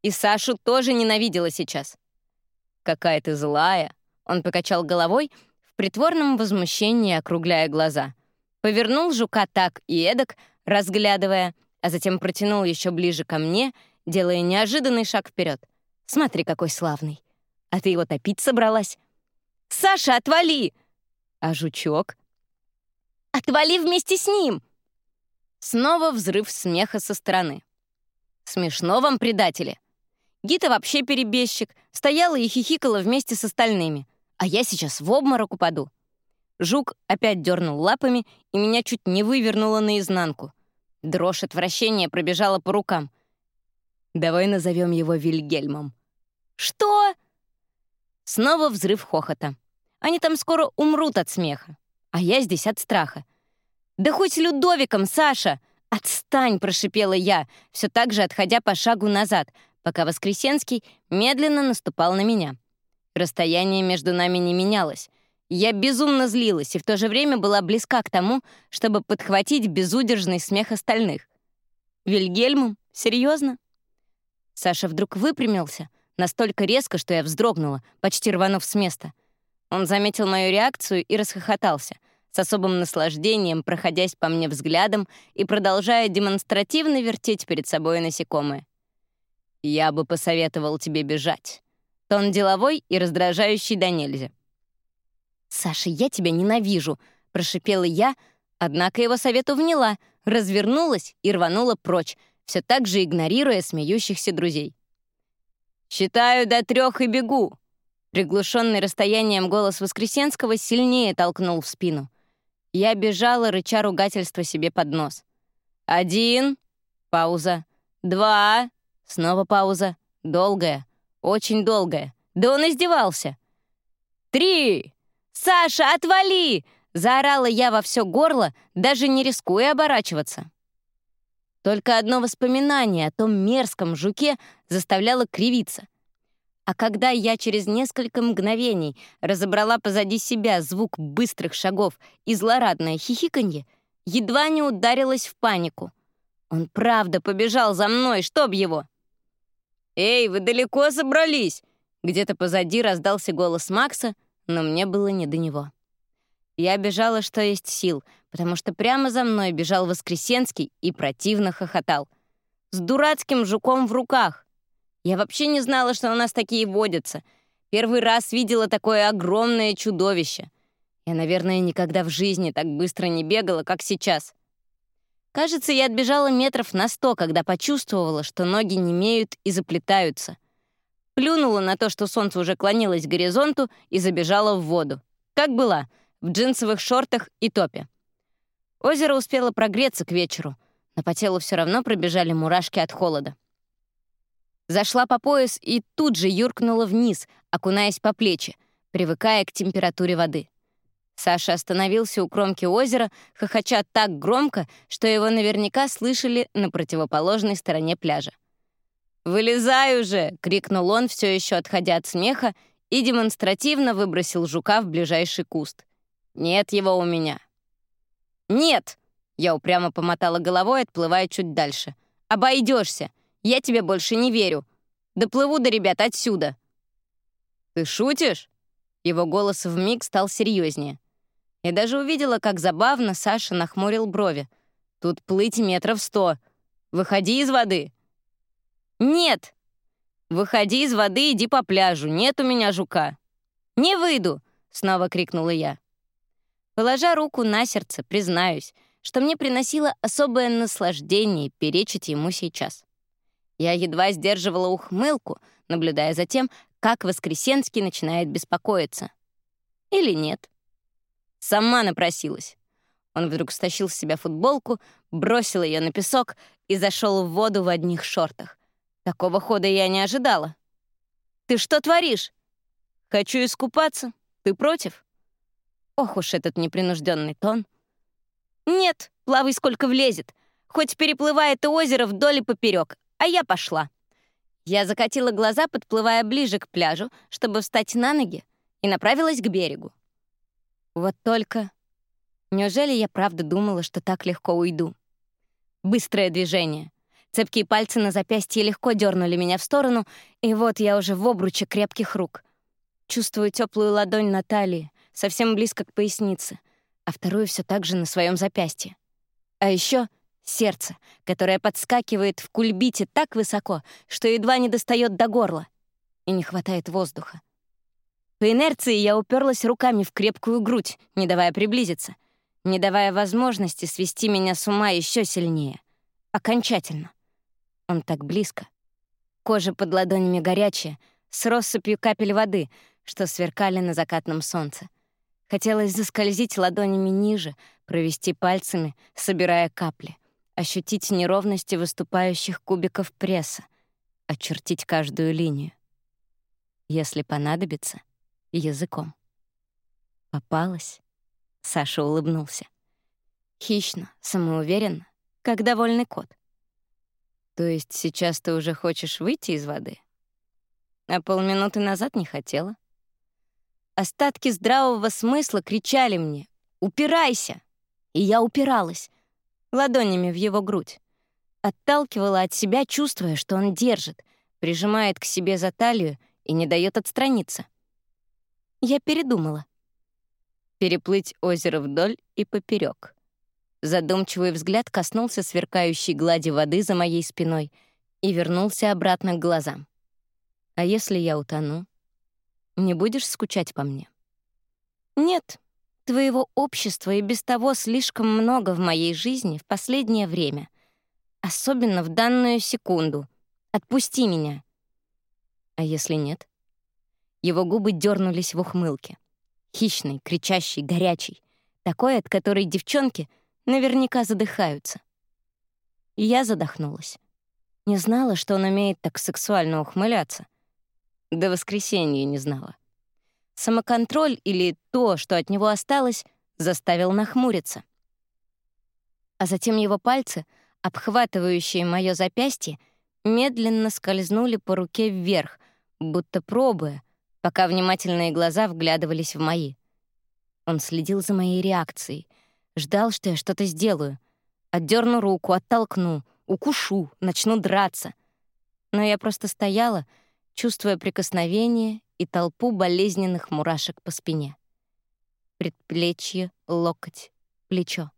И Сашу тоже ненавидела сейчас. «Какая ты злая!» Он покачал головой, в притворном возмущении округляя глаза. Повернул жука так и эдак, разглядывая, а затем протянул еще ближе ко мне, делая неожиданный шаг вперед. «Смотри, какой славный! А ты его топить собралась?» «Саша, отвали!» «А жучок?» «Отвали вместе с ним!» Снова взрыв смеха со стороны. «Смешно вам, предатели!» Гита вообще перебежчик, стояла и хихикала вместе с остальными а я сейчас в обморок упаду. Жук опять дернул лапами, и меня чуть не вывернуло наизнанку. Дрожь отвращения пробежала по рукам. «Давай назовем его Вильгельмом». «Что?» Снова взрыв хохота. Они там скоро умрут от смеха, а я здесь от страха. «Да хоть Людовиком, Саша!» «Отстань!» — прошипела я, все так же отходя по шагу назад, пока Воскресенский медленно наступал на меня. Расстояние между нами не менялось. Я безумно злилась и в то же время была близка к тому, чтобы подхватить безудержный смех остальных. «Вильгельмом? Серьезно? Саша вдруг выпрямился, настолько резко, что я вздрогнула, почти рванув с места. Он заметил мою реакцию и расхохотался, с особым наслаждением, проходясь по мне взглядом и продолжая демонстративно вертеть перед собой насекомые. «Я бы посоветовал тебе бежать. Тон деловой и раздражающий до нельзя. «Саша, я тебя ненавижу», — прошипела я, однако его совету вняла, развернулась и рванула прочь, все так же игнорируя смеющихся друзей. «Считаю до трех и бегу!» Приглушенный расстоянием голос Воскресенского сильнее толкнул в спину. Я бежала, рыча ругательство себе под нос. «Один!» — пауза. «Два!» — снова пауза. Долгая. Очень долгое. Да он издевался. «Три! Саша, отвали!» — заорала я во все горло, даже не рискуя оборачиваться. Только одно воспоминание о том мерзком жуке заставляло кривиться. А когда я через несколько мгновений разобрала позади себя звук быстрых шагов и злорадное хихиканье, едва не ударилась в панику. Он правда побежал за мной, чтоб его! «Эй, вы далеко собрались?» Где-то позади раздался голос Макса, но мне было не до него. Я бежала, что есть сил, потому что прямо за мной бежал Воскресенский и противно хохотал. С дурацким жуком в руках. Я вообще не знала, что у нас такие водятся. Первый раз видела такое огромное чудовище. Я, наверное, никогда в жизни так быстро не бегала, как сейчас. Кажется, я отбежала метров на сто, когда почувствовала, что ноги немеют и заплетаются. Плюнула на то, что солнце уже клонилось к горизонту, и забежала в воду. как была, в джинсовых шортах и топе. Озеро успело прогреться к вечеру, но по телу все равно пробежали мурашки от холода. Зашла по пояс и тут же юркнула вниз, окунаясь по плечи, привыкая к температуре воды. Саша остановился у кромки озера, хохоча так громко, что его наверняка слышали на противоположной стороне пляжа. «Вылезай уже!» — крикнул он, все еще отходя от смеха, и демонстративно выбросил жука в ближайший куст. «Нет его у меня». «Нет!» — я упрямо помотала головой, отплывая чуть дальше. Обойдешься. Я тебе больше не верю. Доплыву до ребят отсюда». «Ты шутишь?» Его голос вмиг стал серьезнее. Я даже увидела, как забавно Саша нахмурил брови. «Тут плыть метров сто. Выходи из воды». «Нет!» «Выходи из воды, иди по пляжу. Нет у меня жука». «Не выйду!» — снова крикнула я. Положа руку на сердце, признаюсь, что мне приносило особое наслаждение перечить ему сейчас. Я едва сдерживала ухмылку, наблюдая за тем, как Воскресенский начинает беспокоиться. Или нет. Сама напросилась. Он вдруг стащил с себя футболку, бросил ее на песок и зашел в воду в одних шортах. Такого хода я не ожидала. «Ты что творишь?» «Хочу искупаться. Ты против?» Ох уж этот непринужденный тон. «Нет, плавай сколько влезет. Хоть переплывай это озеро вдоль и поперек, а я пошла». Я закатила глаза, подплывая ближе к пляжу, чтобы встать на ноги, и направилась к берегу. Вот только... Неужели я правда думала, что так легко уйду? Быстрое движение. Цепкие пальцы на запястье легко дернули меня в сторону, и вот я уже в обруче крепких рук. Чувствую теплую ладонь на талии, совсем близко к пояснице, а вторую все так же на своем запястье. А еще сердце, которое подскакивает в кульбите так высоко, что едва не достает до горла, и не хватает воздуха. По инерции я уперлась руками в крепкую грудь, не давая приблизиться, не давая возможности свести меня с ума еще сильнее. Окончательно. Он так близко. Кожа под ладонями горячая, с россыпью капель воды, что сверкали на закатном солнце. Хотелось заскользить ладонями ниже, провести пальцами, собирая капли — ощутить неровности выступающих кубиков пресса, очертить каждую линию. Если понадобится, языком. Попалась. Саша улыбнулся. Хищно, самоуверенно, как довольный кот. То есть сейчас ты уже хочешь выйти из воды? А полминуты назад не хотела. Остатки здравого смысла кричали мне «Упирайся!» И я упиралась, ладонями в его грудь. Отталкивала от себя, чувствуя, что он держит, прижимает к себе за талию и не дает отстраниться. Я передумала. Переплыть озеро вдоль и поперек. Задумчивый взгляд коснулся сверкающей глади воды за моей спиной и вернулся обратно к глазам. «А если я утону? Не будешь скучать по мне?» «Нет», Твоего общества и без того слишком много в моей жизни в последнее время. Особенно в данную секунду. Отпусти меня. А если нет? Его губы дернулись в ухмылке. Хищный, кричащий, горячий. Такой, от которой девчонки наверняка задыхаются. И я задохнулась. Не знала, что он умеет так сексуально ухмыляться. До воскресенья не знала. Самоконтроль или то, что от него осталось, заставил нахмуриться. А затем его пальцы, обхватывающие мое запястье, медленно скользнули по руке вверх, будто пробуя, пока внимательные глаза вглядывались в мои. Он следил за моей реакцией, ждал, что я что-то сделаю. Отдерну руку, оттолкну, укушу, начну драться. Но я просто стояла, чувствуя прикосновение и толпу болезненных мурашек по спине. Предплечье, локоть, плечо.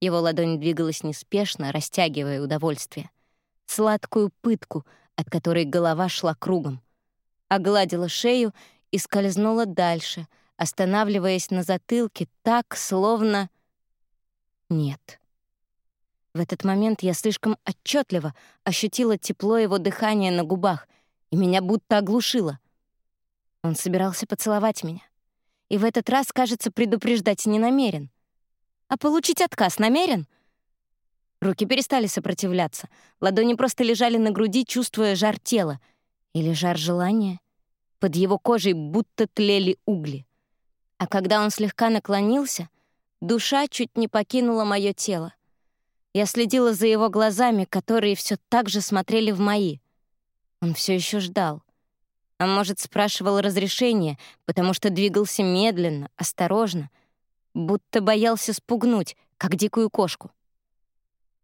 Его ладонь двигалась неспешно, растягивая удовольствие. Сладкую пытку, от которой голова шла кругом. Огладила шею и скользнула дальше, останавливаясь на затылке так, словно... Нет. В этот момент я слишком отчетливо ощутила тепло его дыхания на губах, и меня будто оглушило. Он собирался поцеловать меня. и в этот раз, кажется, предупреждать не намерен. А получить отказ намерен? Руки перестали сопротивляться. Ладони просто лежали на груди, чувствуя жар тела. Или жар желания. Под его кожей будто тлели угли. А когда он слегка наклонился, душа чуть не покинула мое тело. Я следила за его глазами, которые все так же смотрели в мои. Он все еще ждал. А может, спрашивал разрешения, потому что двигался медленно, осторожно, будто боялся спугнуть, как дикую кошку.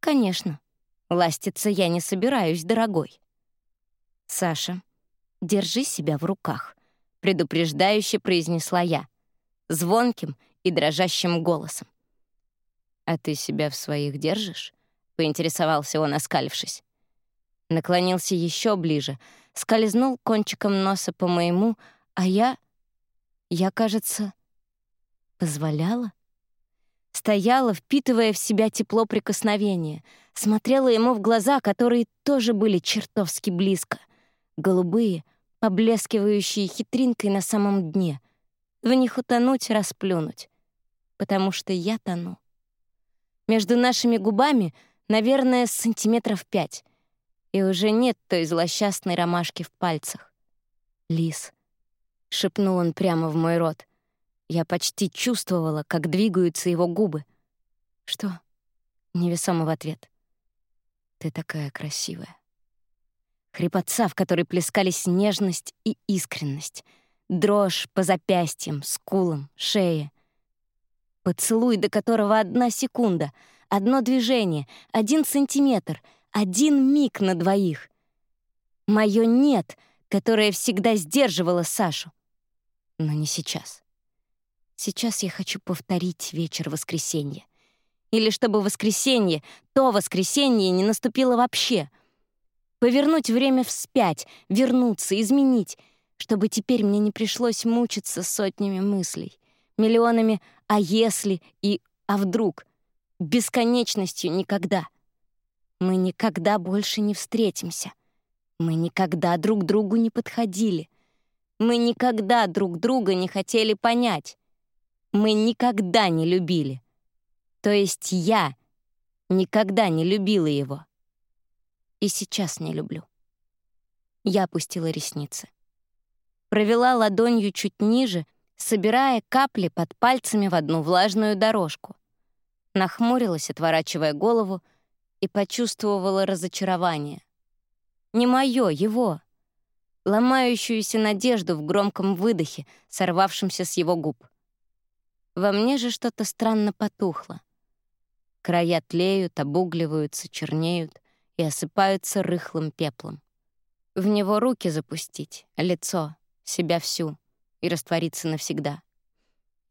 Конечно, ластиться я не собираюсь, дорогой. Саша, держи себя в руках, предупреждающе произнесла я, звонким и дрожащим голосом. «А ты себя в своих держишь?» — поинтересовался он, оскалившись. Наклонился еще ближе, скользнул кончиком носа по моему, а я... Я, кажется, позволяла? Стояла, впитывая в себя тепло прикосновения, смотрела ему в глаза, которые тоже были чертовски близко. Голубые, поблескивающие хитринкой на самом дне. В них утонуть, расплюнуть. Потому что я тону. Между нашими губами, наверное, сантиметров пять. И уже нет той злосчастной ромашки в пальцах. «Лис», — шепнул он прямо в мой рот. Я почти чувствовала, как двигаются его губы. «Что?» — невесомо в ответ. «Ты такая красивая». Хрипотца, в которой плескались нежность и искренность, дрожь по запястьям, скулам, шее — Поцелуй, до которого одна секунда, одно движение, один сантиметр, один миг на двоих. Моё «нет», которое всегда сдерживало Сашу. Но не сейчас. Сейчас я хочу повторить вечер воскресенья. Или чтобы воскресенье, то воскресенье не наступило вообще. Повернуть время вспять, вернуться, изменить, чтобы теперь мне не пришлось мучиться сотнями мыслей миллионами «а если» и «а вдруг», бесконечностью никогда. Мы никогда больше не встретимся. Мы никогда друг другу не подходили. Мы никогда друг друга не хотели понять. Мы никогда не любили. То есть я никогда не любила его. И сейчас не люблю. Я опустила ресницы. Провела ладонью чуть ниже — собирая капли под пальцами в одну влажную дорожку. Нахмурилась, отворачивая голову, и почувствовала разочарование. Не мое, его. Ломающуюся надежду в громком выдохе, сорвавшемся с его губ. Во мне же что-то странно потухло. Края тлеют, обугливаются, чернеют и осыпаются рыхлым пеплом. В него руки запустить, лицо, себя всю — и раствориться навсегда.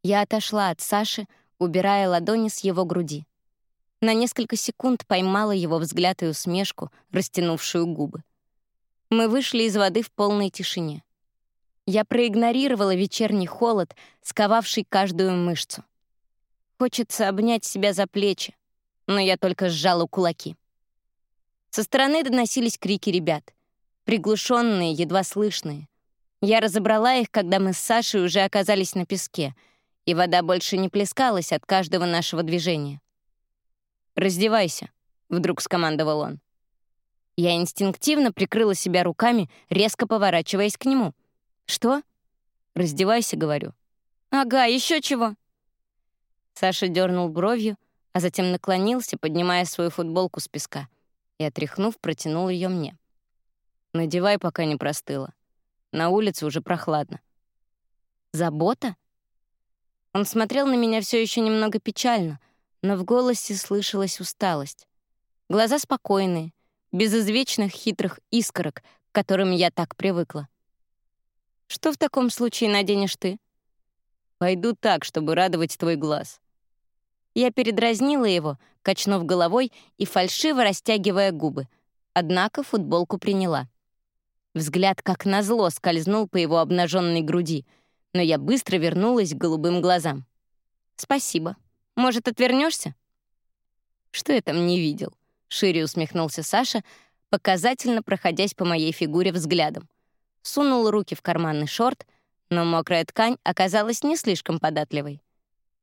Я отошла от Саши, убирая ладони с его груди. На несколько секунд поймала его взгляд и усмешку, растянувшую губы. Мы вышли из воды в полной тишине. Я проигнорировала вечерний холод, сковавший каждую мышцу. Хочется обнять себя за плечи, но я только сжала кулаки. Со стороны доносились крики ребят. Приглушенные, едва слышные. Я разобрала их, когда мы с Сашей уже оказались на песке, и вода больше не плескалась от каждого нашего движения. «Раздевайся», — вдруг скомандовал он. Я инстинктивно прикрыла себя руками, резко поворачиваясь к нему. «Что?» «Раздевайся», — говорю. «Ага, еще чего?» Саша дернул бровью, а затем наклонился, поднимая свою футболку с песка, и, отряхнув, протянул ее мне. «Надевай, пока не простыла». На улице уже прохладно. Забота? Он смотрел на меня все еще немного печально, но в голосе слышалась усталость. Глаза спокойные, без извечных хитрых искорок, к которым я так привыкла. «Что в таком случае наденешь ты?» «Пойду так, чтобы радовать твой глаз». Я передразнила его, качнув головой и фальшиво растягивая губы, однако футболку приняла. Взгляд как назло скользнул по его обнаженной груди, но я быстро вернулась к голубым глазам. «Спасибо. Может, отвернешься? «Что я там не видел?» — шире усмехнулся Саша, показательно проходясь по моей фигуре взглядом. Сунул руки в карманный шорт, Но мокрая ткань оказалась не слишком податливой.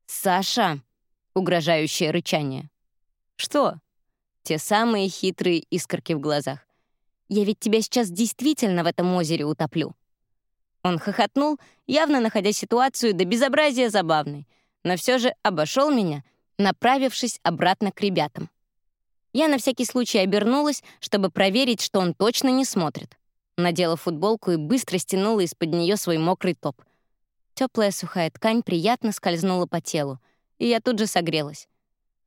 «Саша!» — угрожающее рычание. «Что?» Те самые хитрые искорки в глазах. «Я ведь тебя сейчас действительно в этом озере утоплю». Он хохотнул, явно находя ситуацию до безобразия забавной, но все же обошел меня, направившись обратно к ребятам. Я на всякий случай обернулась, чтобы проверить, что он точно не смотрит. Надела футболку и быстро стянула из-под нее свой мокрый топ. Теплая сухая ткань приятно скользнула по телу, и я тут же согрелась.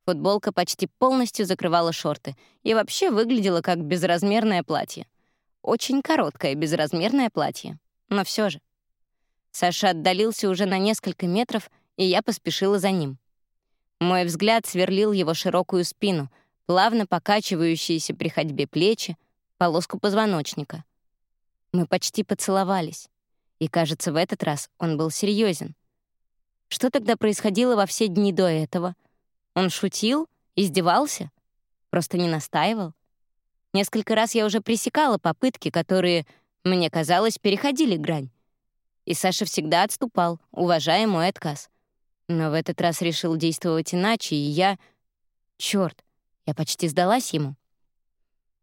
Футболка почти полностью закрывала шорты и вообще выглядела как безразмерное платье. Очень короткое безразмерное платье, но все же. Саша отдалился уже на несколько метров, и я поспешила за ним. Мой взгляд сверлил его широкую спину, плавно покачивающиеся при ходьбе плечи, полоску позвоночника. Мы почти поцеловались, и, кажется, в этот раз он был серьезен. Что тогда происходило во все дни до этого — он шутил? Издевался? Просто не настаивал? Несколько раз я уже пресекала попытки, которые, мне казалось, переходили грань. И Саша всегда отступал, уважая мой отказ. Но в этот раз решил действовать иначе, и я... Чёрт, я почти сдалась ему.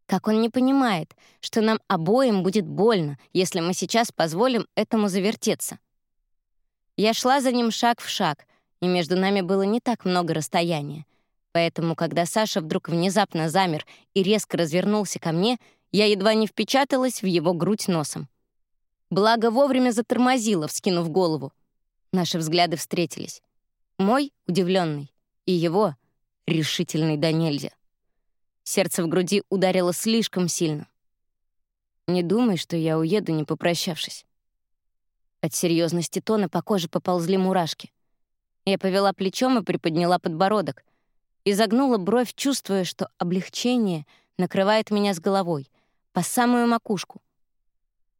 Как он не понимает, что нам обоим будет больно, если мы сейчас позволим этому завертеться? Я шла за ним шаг в шаг, и между нами было не так много расстояния. Поэтому, когда Саша вдруг внезапно замер и резко развернулся ко мне, я едва не впечаталась в его грудь носом. Благо вовремя затормозила, вскинув голову. Наши взгляды встретились. Мой — удивленный, и его — решительный до нельзя. Сердце в груди ударило слишком сильно. Не думай, что я уеду, не попрощавшись. От серьезности тона по коже поползли мурашки. Я повела плечом и приподняла подбородок. И загнула бровь, чувствуя, что облегчение накрывает меня с головой, по самую макушку.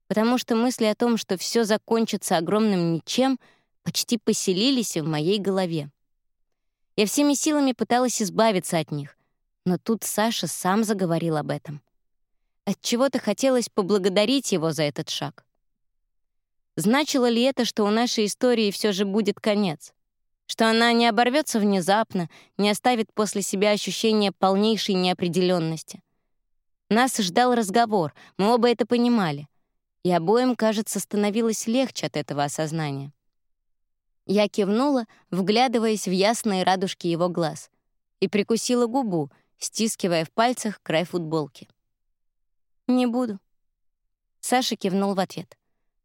Потому что мысли о том, что все закончится огромным ничем, почти поселились в моей голове. Я всеми силами пыталась избавиться от них, но тут Саша сам заговорил об этом. От чего то хотелось поблагодарить его за этот шаг. Значило ли это, что у нашей истории все же будет конец? что она не оборвется внезапно, не оставит после себя ощущение полнейшей неопределенности. Нас ждал разговор, мы оба это понимали. И обоим, кажется, становилось легче от этого осознания. Я кивнула, вглядываясь в ясные радужки его глаз, и прикусила губу, стискивая в пальцах край футболки. «Не буду». Саша кивнул в ответ.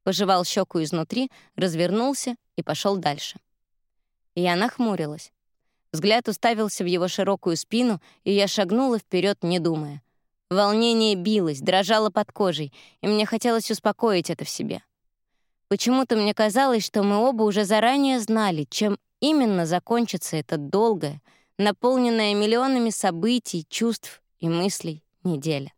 Пожевал щеку изнутри, развернулся и пошел дальше. Я нахмурилась. Взгляд уставился в его широкую спину, и я шагнула вперед, не думая. Волнение билось, дрожало под кожей, и мне хотелось успокоить это в себе. Почему-то мне казалось, что мы оба уже заранее знали, чем именно закончится эта долгая, наполненная миллионами событий, чувств и мыслей неделя.